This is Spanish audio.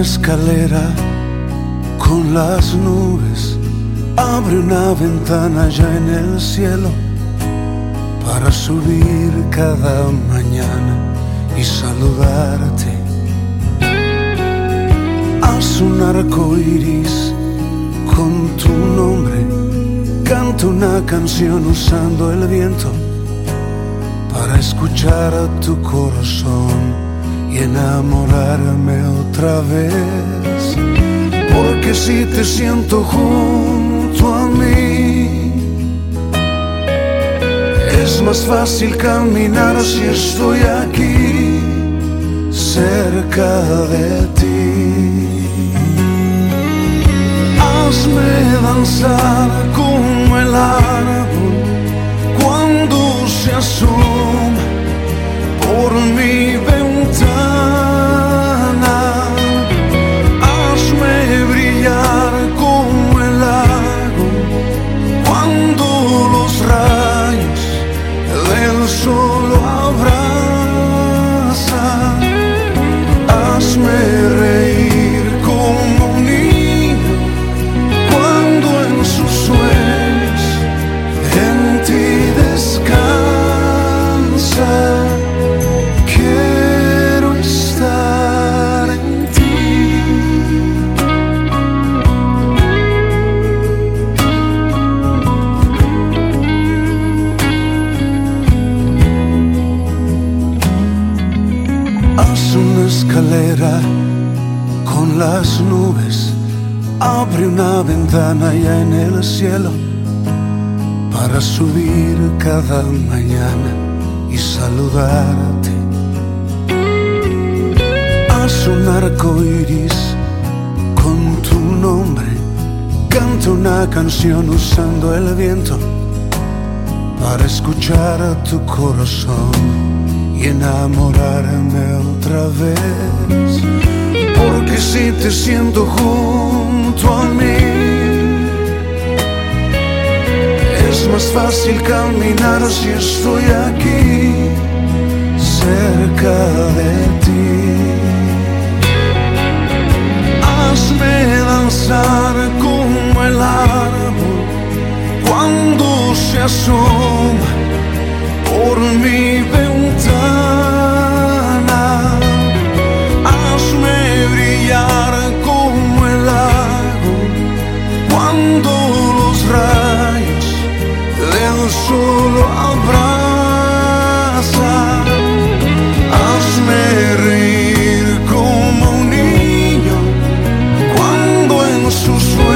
escalera con las nubes, abre una ventana ya en el cielo para subir cada mañana y saludarte. Haz un arco iris con tu nombre, canta una canción usando el viento para escuchar a tu corazón y enamorarme otra vez. Porque si te siento junto a mí, es más fácil caminar si estoy aquí, cerca de ti. Hazme danzar como el árbol 说 con las nubes, abre una ventana ya en el cielo para subir cada mañana y saludarte. Haz un arco iris con tu nombre, canta una canción usando el viento para escuchar a tu corazón enamorarme otra vez. Porque si te siento junto a mí, es más fácil caminar si estoy aquí, cerca de ti. Hazme danzar como el árbol cuando se asoma sus